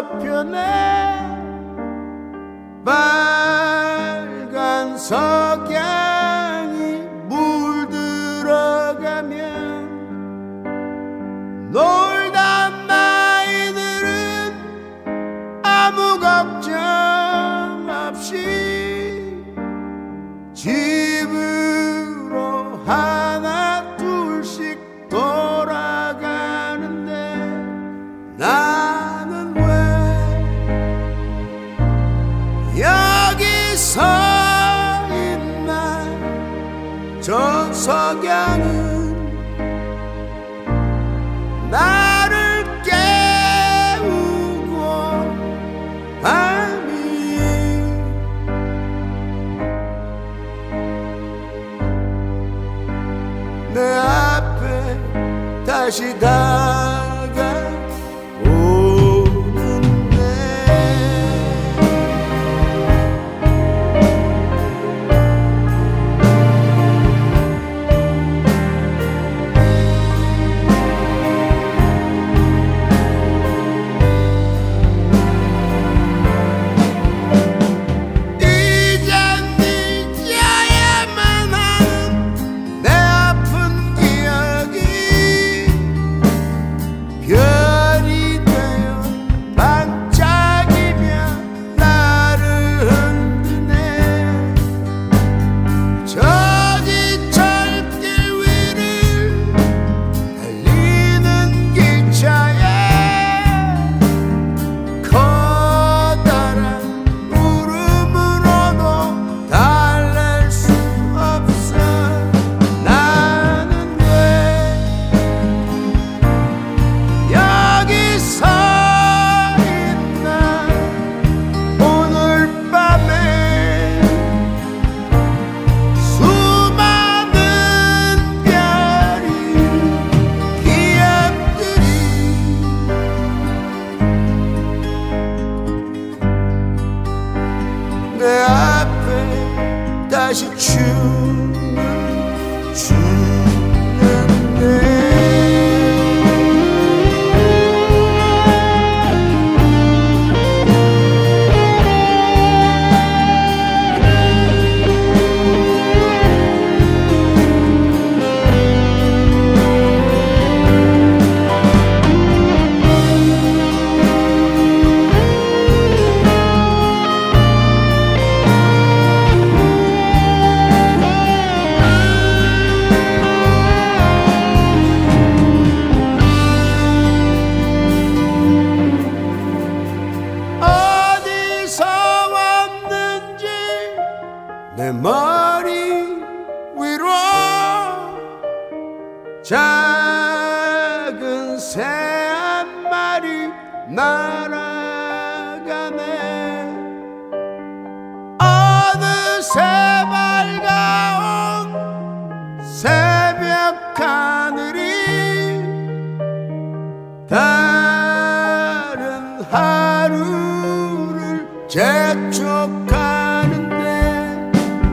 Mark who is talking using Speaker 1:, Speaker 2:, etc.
Speaker 1: up your name. By 서인 날 전석양은 나를 깨우고 밤이 내 앞에 다시 다 내 앞에 다시 춤을 머리 위로 작은 새 한 마리 날아가네. 어느새 밝아온 새벽 하늘이 다른 하루를 재촉